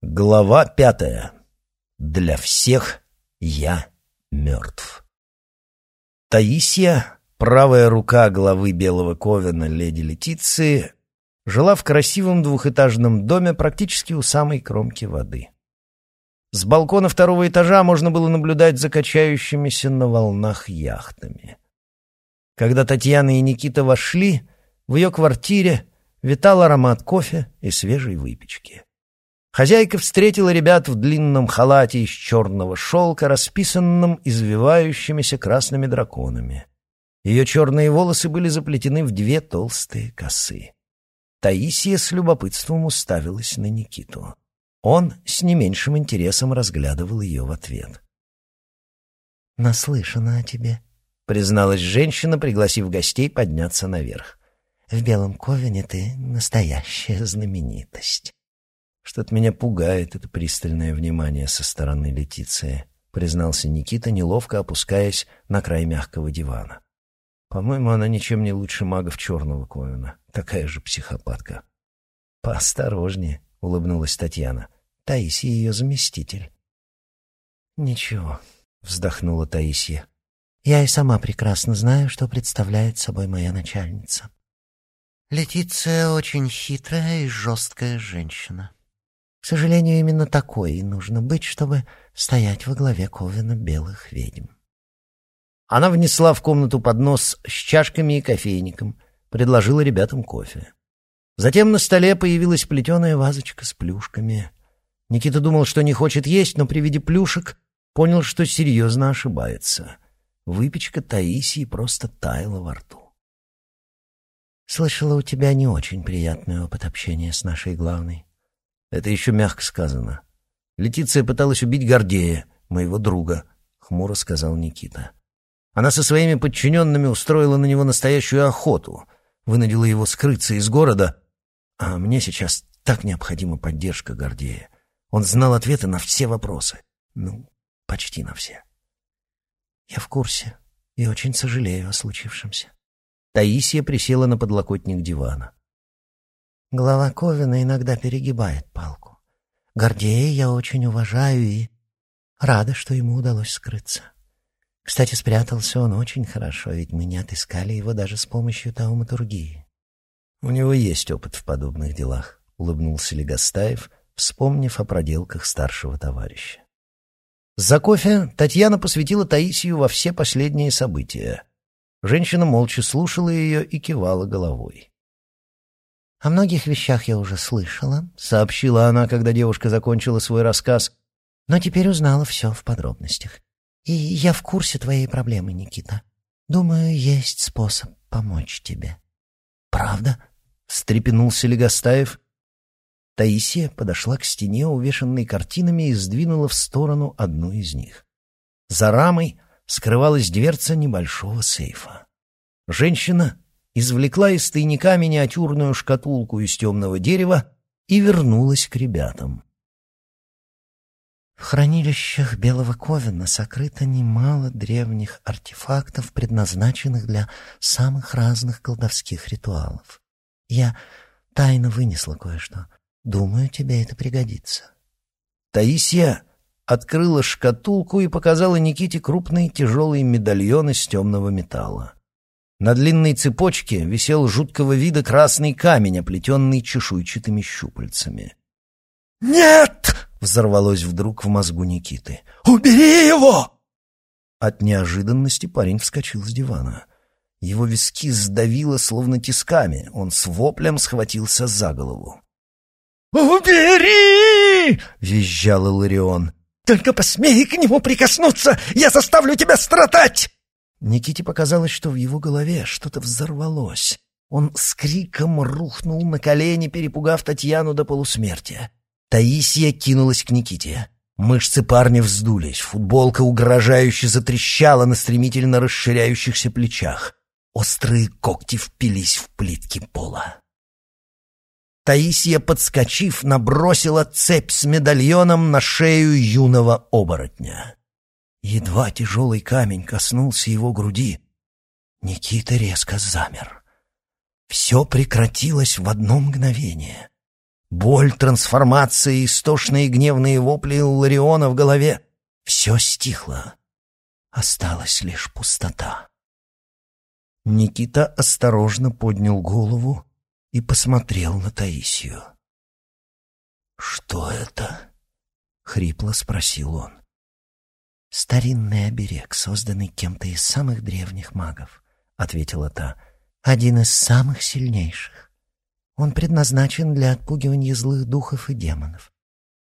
Глава пятая. Для всех я мертв. Таисия, правая рука главы Белого Ковена леди Летиции, жила в красивом двухэтажном доме практически у самой кромки воды. С балкона второго этажа можно было наблюдать за качающимися на волнах яхтами. Когда Татьяна и Никита вошли, в ее квартире витал аромат кофе и свежей выпечки. Хозяйка встретила ребят в длинном халате из черного шелка, расписанном извивающимися красными драконами. Ее черные волосы были заплетены в две толстые косы. Таисия с любопытством уставилась на Никиту. Он с не меньшим интересом разглядывал ее в ответ. «Наслышана о тебе», — призналась женщина, пригласив гостей подняться наверх. «В Белом Ковене ты настоящая знаменитость». Что-то меня пугает это пристальное внимание со стороны Летиции, признался Никита, неловко опускаясь на край мягкого дивана. По-моему, она ничем не лучше магов черного Ковина. Такая же психопатка. Поосторожнее, улыбнулась Татьяна. Таисия ее заместитель. Ничего, вздохнула Таисия. Я и сама прекрасно знаю, что представляет собой моя начальница. Летиция очень хитрая и жесткая женщина. К сожалению, именно такой и нужно быть, чтобы стоять во главе Ковена белых ведьм. Она внесла в комнату поднос с чашками и кофейником, предложила ребятам кофе. Затем на столе появилась плетеная вазочка с плюшками. Никита думал, что не хочет есть, но при виде плюшек понял, что серьезно ошибается. Выпечка Таисии просто таяла во рту. «Слышала, у тебя не очень приятный опыт общения с нашей главной», это еще мягко сказано. Летиция пыталась убить Гордея, моего друга, — хмуро сказал Никита. Она со своими подчиненными устроила на него настоящую охоту, вынудила его скрыться из города, а мне сейчас так необходима поддержка Гордея. Он знал ответы на все вопросы. Ну, почти на все. Я в курсе и очень сожалею о случившемся. Таисия присела на подлокотник дивана. Глава Ковина иногда перегибает палку. Гордея я очень уважаю и рада, что ему удалось скрыться. Кстати, спрятался он очень хорошо, ведь мы не отыскали его даже с помощью тауматургии. У него есть опыт в подобных делах, улыбнулся Легостаев, вспомнив о проделках старшего товарища. За кофе Татьяна посвятила Таисию во все последние события. Женщина молча слушала ее и кивала головой. «О многих вещах я уже слышала», — сообщила она, когда девушка закончила свой рассказ, «но теперь узнала все в подробностях. И я в курсе твоей проблемы, Никита. Думаю, есть способ помочь тебе». «Правда?» — встрепенулся Легостаев. Таисия подошла к стене, увешанной картинами, и сдвинула в сторону одну из них. За рамой скрывалась дверца небольшого сейфа. Женщина извлекла из тайника миниатюрную шкатулку из темного дерева и вернулась к ребятам. В хранилищах Белого Ковена сокрыто немало древних артефактов, предназначенных для самых разных колдовских ритуалов. Я тайно вынесла кое-что. Думаю, тебе это пригодится. Таисия открыла шкатулку и показала Никите крупный тяжелый медальон из темного металла. На длинной цепочке висел жуткого вида красный камень, оплетенный чешуйчатыми щупальцами. «Нет!» — взорвалось вдруг в мозгу Никиты. «Убери его!» От неожиданности парень вскочил с дивана. Его виски сдавило словно тисками. Он с воплем схватился за голову. «Убери!» — визжал Иларион. «Только посмей к нему прикоснуться! Я заставлю тебя страдать!» Никите показалось, что в его голове что-то взорвалось. Он с криком рухнул на колени, перепугав Татьяну до полусмерти. Таисия кинулась к Никите. Мышцы парня вздулись, футболка угрожающе затрещала на стремительно расширяющихся плечах. Острые когти впились в плитки пола. Таисия, подскочив, набросила цепь с медальоном на шею юного оборотня. Едва тяжелый камень коснулся его груди, Никита резко замер. Все прекратилось в одно мгновение. Боль, трансформация, истошные гневные вопли Лариона в голове — все стихло. Осталась лишь пустота. Никита осторожно поднял голову и посмотрел на Таисию. «Что это?» — хрипло спросил он. «Старинный оберег, созданный кем-то из самых древних магов», — ответила та. «Один из самых сильнейших. Он предназначен для отпугивания злых духов и демонов.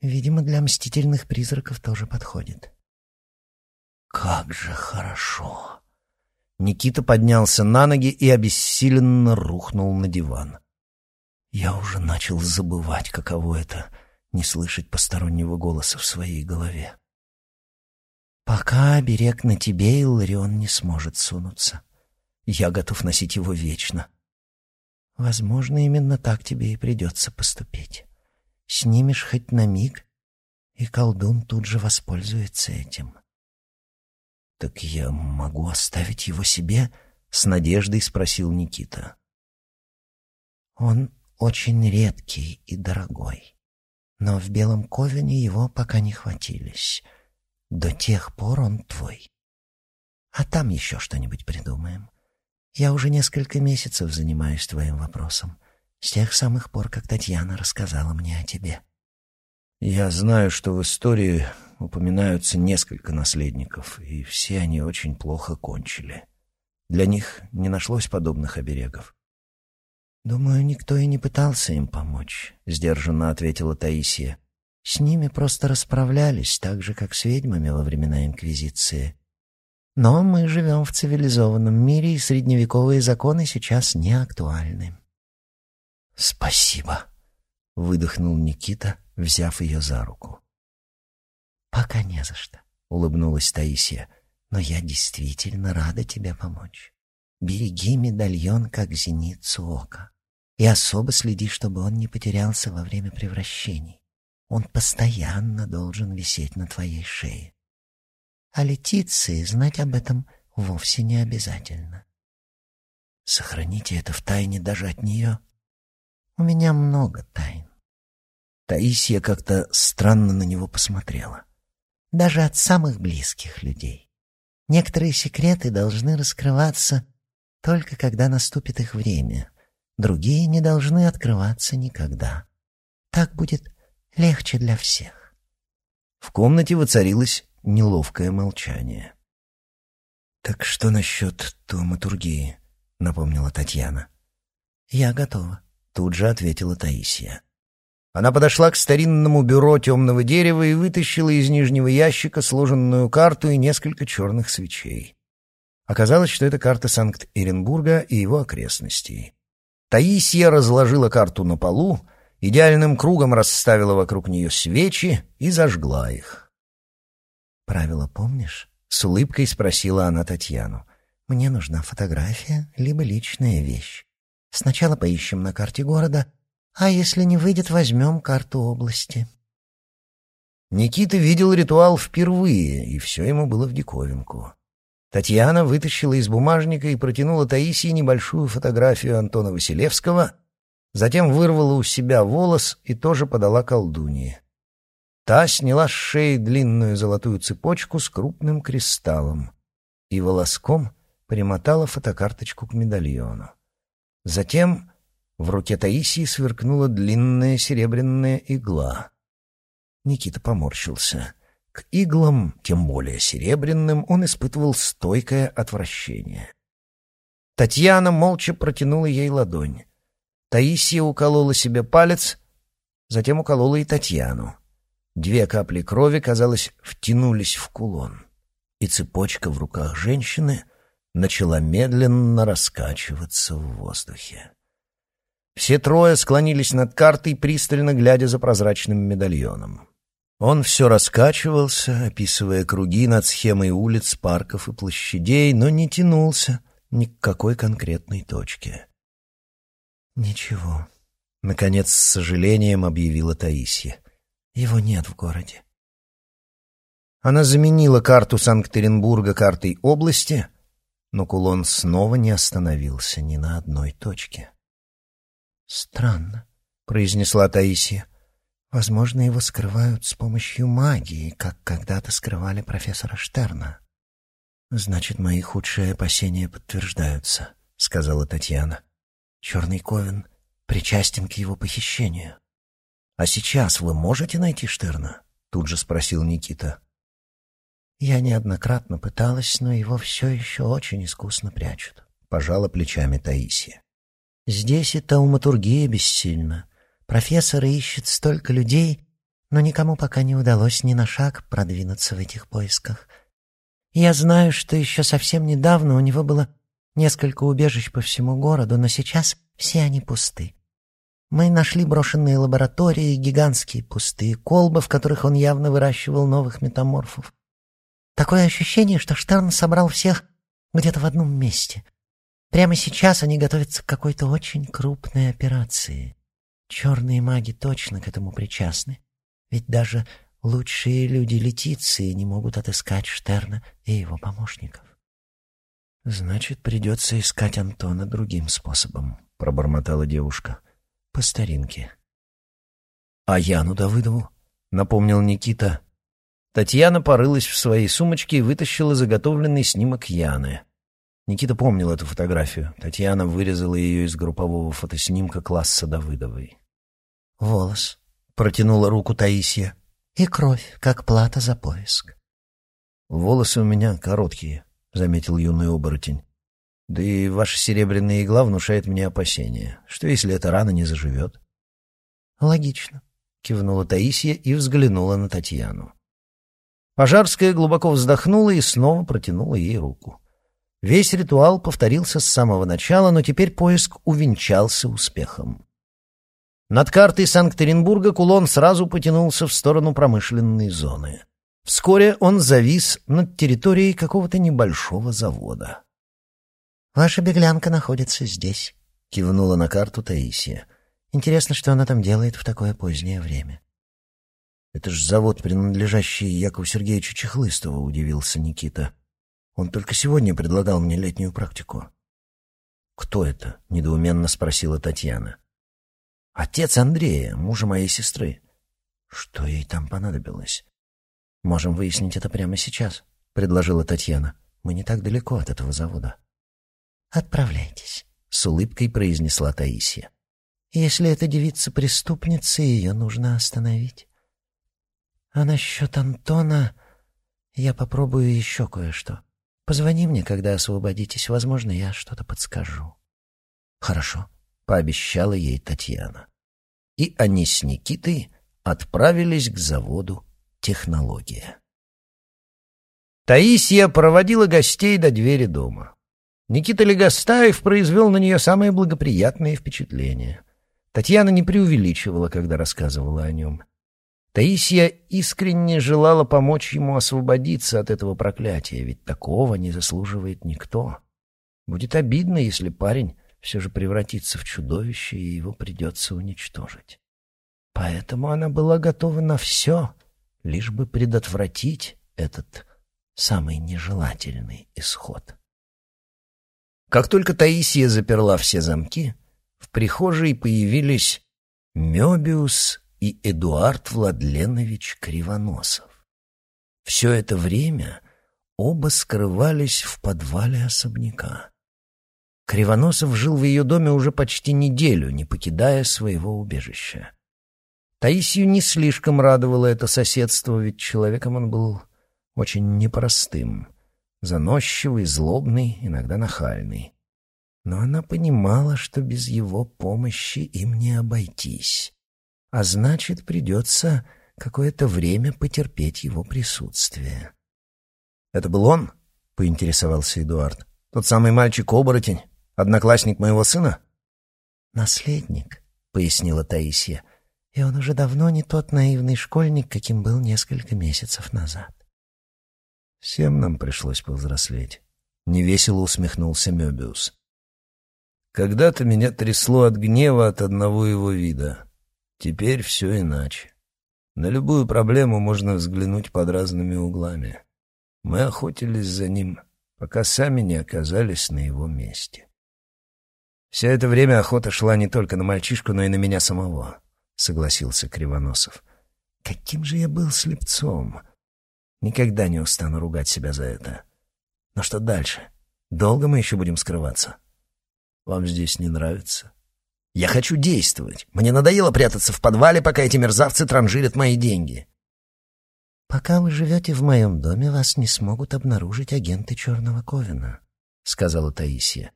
Видимо, для мстительных призраков тоже подходит». «Как же хорошо!» Никита поднялся на ноги и обессиленно рухнул на диван. Я уже начал забывать, каково это — не слышать постороннего голоса в своей голове. Пока оберег на тебе, Илларион не сможет сунуться. Я готов носить его вечно. Возможно, именно так тебе и придется поступить. Снимешь хоть на миг, и колдун тут же воспользуется этим. «Так я могу оставить его себе?» — с надеждой спросил Никита. «Он очень редкий и дорогой, но в Белом Ковене его пока не хватились». До тех пор он твой. А там еще что-нибудь придумаем. Я уже несколько месяцев занимаюсь твоим вопросом, с тех самых пор, как Татьяна рассказала мне о тебе. Я знаю, что в истории упоминаются несколько наследников, и все они очень плохо кончили. Для них не нашлось подобных оберегов. «Думаю, никто и не пытался им помочь», — сдержанно ответила Таисия. С ними просто расправлялись, так же, как с ведьмами во времена Инквизиции. Но мы живем в цивилизованном мире, и средневековые законы сейчас не актуальны. «Спасибо», — выдохнул Никита, взяв ее за руку. «Пока не за что», — улыбнулась Таисия. «Но я действительно рада тебе помочь. Береги медальон, как зеницу ока, и особо следи, чтобы он не потерялся во время превращений. Он постоянно должен висеть на твоей шее. А Летиции знать об этом вовсе не обязательно. Сохраните это в тайне даже от нее. У меня много тайн. Таисия как-то странно на него посмотрела. Даже от самых близких людей. Некоторые секреты должны раскрываться только когда наступит их время. Другие не должны открываться никогда. Так будет Легче для всех. В комнате воцарилось неловкое молчание. «Так что насчет томатургии?» — напомнила Татьяна. «Я готова», — тут же ответила Таисия. Она подошла к старинному бюро темного дерева и вытащила из нижнего ящика сложенную карту и несколько черных свечей. Оказалось, что это карта Санкт-Иренбурга и его окрестностей. Таисия разложила карту на полу, идеальным кругом расставила вокруг нее свечи и зажгла их. «Правило помнишь?» — с улыбкой спросила она Татьяну. «Мне нужна фотография, либо личная вещь. Сначала поищем на карте города, а если не выйдет, возьмем карту области». Никита видел ритуал впервые, и все ему было в диковинку. Татьяна вытащила из бумажника и протянула Таисии небольшую фотографию Антона Василевского — Затем вырвала у себя волос и тоже подала колдунье. Та сняла с шеи длинную золотую цепочку с крупным кристаллом и волоском примотала фотокарточку к медальону. Затем в руке Таисии сверкнула длинная серебряная игла. Никита поморщился. К иглам, тем более серебряным, он испытывал стойкое отвращение. Татьяна молча протянула ей ладонь. Таисия уколола себе палец, затем уколола и Татьяну. Две капли крови, казалось, втянулись в кулон, и цепочка в руках женщины начала медленно раскачиваться в воздухе. Все трое склонились над картой, пристально глядя за прозрачным медальоном. Он все раскачивался, описывая круги над схемой улиц, парков и площадей, но не тянулся ни к какой конкретной точке. «Ничего», — наконец с сожалением объявила Таисия. «Его нет в городе». Она заменила карту Санкт-Петербурга картой области, но кулон снова не остановился ни на одной точке. «Странно», произнесла Таисия. Возможно, его скрывают с помощью магии, как когда-то скрывали профессора Штерна. Значит, мои худшие опасения подтверждаются, сказала Татьяна. Черный Ковен причастен к его похищению. А сейчас вы можете найти Штерна? Тут же спросил Никита. Я неоднократно пыталась, но его все еще очень искусно прячут. Пожала плечами Таисия. Здесь и тауматургия бессильна. Профессор ищет столько людей, но никому пока не удалось ни на шаг продвинуться в этих поисках. Я знаю, что еще совсем недавно у него было несколько убежищ по всему городу, но сейчас все они пусты. Мы нашли брошенные лаборатории, гигантские пустые колбы, в которых он явно выращивал новых метаморфов. Такое ощущение, что Штерн собрал всех где-то в одном месте. Прямо сейчас они готовятся к какой-то очень крупной операции. Черные маги точно к этому причастны. Ведь даже лучшие люди Летиции не могут отыскать Штерна и его помощников. «Значит, придется искать Антона другим способом», — пробормотала девушка. «По старинке». «А Яну Давыдову?» — напомнил Никита. Татьяна порылась в своей сумочке и вытащила заготовленный снимок Яны. Никита помнил эту фотографию. Татьяна вырезала ее из группового фотоснимка класса Давыдовой. «Волос», — протянула руку Таисия. «И кровь, как плата за поиск». «Волосы у меня короткие», — заметил юный оборотень. «Да и ваша серебряная игла внушает мне опасения. Что, если эта рана не заживет?» «Логично», — кивнула Таисия и взглянула на Татьяну. Пожарская глубоко вздохнула и снова протянула ей руку. Весь ритуал повторился с самого начала, но теперь поиск увенчался успехом. Над картой Санкт-Петербурга кулон сразу потянулся в сторону промышленной зоны. Вскоре он завис над территорией какого-то небольшого завода. «Ваша беглянка находится здесь», — кивнула на карту Таисия. «Интересно, что она там делает в такое позднее время». «Это ж завод, принадлежащий Якову Сергеевичу Чехлыстову», — удивился Никита. Он только сегодня предлагал мне летнюю практику. «Кто это?» — недоуменно спросила Татьяна. «Отец Андрея, мужа моей сестры». «Что ей там понадобилось?» «Можем выяснить это прямо сейчас», — предложила Татьяна. «Мы не так далеко от этого завода». «Отправляйтесь», — с улыбкой произнесла Таисия. «Если эта девица преступница, ее нужно остановить. А насчет Антона я попробую еще кое-что. Позвони мне, когда освободитесь. Возможно, я что-то подскажу». «Хорошо», — пообещала ей Татьяна. И они с Никитой отправились к заводу «Технология». Таисия проводила гостей до двери дома. Никита Легостаев произвел на нее самое благоприятное впечатление. Татьяна не преувеличивала, когда рассказывала о нем. Таисия искренне желала помочь ему освободиться от этого проклятия, ведь такого не заслуживает никто. Будет обидно, если парень все же превратится в чудовище, и его придется уничтожить. Поэтому она была готова на все, лишь бы предотвратить этот самый нежелательный исход. Как только Таисия заперла все замки, в прихожей появились Мёбиус и Эдуард Владленович Кривоносов. Все это время оба скрывались в подвале особняка. Кривоносов жил в ее доме уже почти неделю, не покидая своего убежища. Таисию не слишком радовало это соседство, ведь человеком он был очень непростым, заносчивый, злобный, иногда нахальный. Но она понимала, что без его помощи им не обойтись а значит, придется какое-то время потерпеть его присутствие. «Это был он?» — поинтересовался Эдуард. «Тот самый мальчик-оборотень, одноклассник моего сына?» «Наследник», — пояснила Таисия, «и он уже давно не тот наивный школьник, каким был несколько месяцев назад». «Всем нам пришлось повзрослеть», — невесело усмехнулся Мёбиус. «Когда-то меня трясло от гнева от одного его вида». Теперь все иначе. На любую проблему можно взглянуть под разными углами. Мы охотились за ним, пока сами не оказались на его месте. Все это время охота шла не только на мальчишку, но и на меня самого, согласился Кривоносов. Каким же я был слепцом! Никогда не устану ругать себя за это. Но что дальше? Долго мы еще будем скрываться? Вам здесь не нравится? Я хочу действовать. Мне надоело прятаться в подвале, пока эти мерзавцы транжирят мои деньги. «Пока вы живете в моем доме, вас не смогут обнаружить агенты Черного Ковина», — сказала Таисия.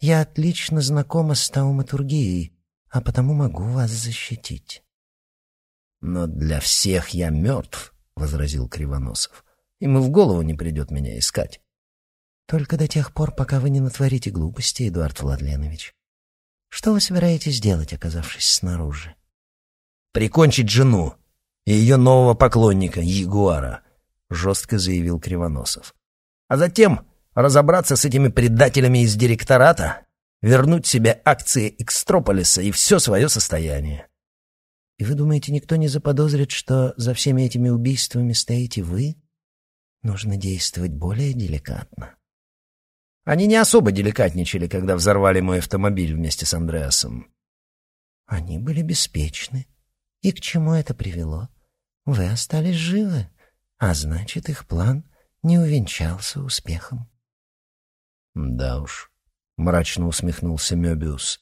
«Я отлично знакома с тауматургией, а потому могу вас защитить». «Но для всех я мертв», — возразил Кривоносов. «Им и в голову не придет меня искать». «Только до тех пор, пока вы не натворите глупости, Эдуард Владленович. Что вы собираетесь делать, оказавшись снаружи?» «Прикончить жену и ее нового поклонника, Ягуара», — жестко заявил Кривоносов. «А затем разобраться с этими предателями из директората, вернуть себе акции Экстрополиса и все свое состояние». «И вы думаете, никто не заподозрит, что за всеми этими убийствами стоите вы? Нужно действовать более деликатно». Они не особо деликатничали, когда взорвали мой автомобиль вместе с Андреасом. Они были беспечны. И к чему это привело? Вы остались живы, а значит, их план не увенчался успехом. Да уж, мрачно усмехнулся Мёбиус.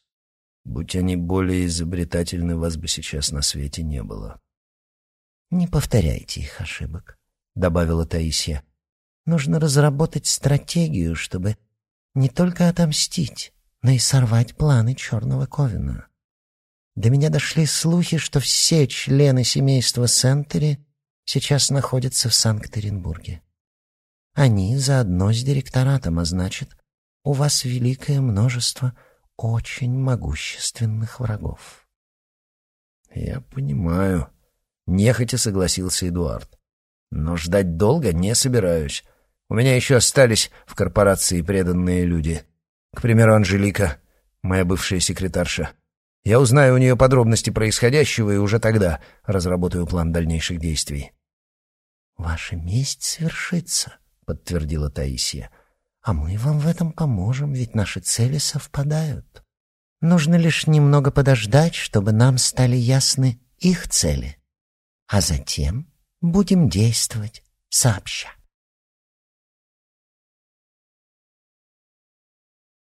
Будь они более изобретательны, вас бы сейчас на свете не было. Не повторяйте их ошибок, добавила Таисия. Нужно разработать стратегию, чтобы не только отомстить, но и сорвать планы Черного Ковина. До меня дошли слухи, что все члены семейства Сентери сейчас находятся в Санкт-Петербурге. Они заодно с директоратом, а значит, у вас великое множество очень могущественных врагов. Я понимаю. Нехотя согласился Эдуард. Но ждать долго не собираюсь. У меня еще остались в корпорации преданные люди. К примеру, Анжелика, моя бывшая секретарша. Я узнаю у нее подробности происходящего и уже тогда разработаю план дальнейших действий. «Ваша месть свершится», — подтвердила Таисия. «А мы вам в этом поможем, ведь наши цели совпадают. Нужно лишь немного подождать, чтобы нам стали ясны их цели. А затем будем действовать сообща».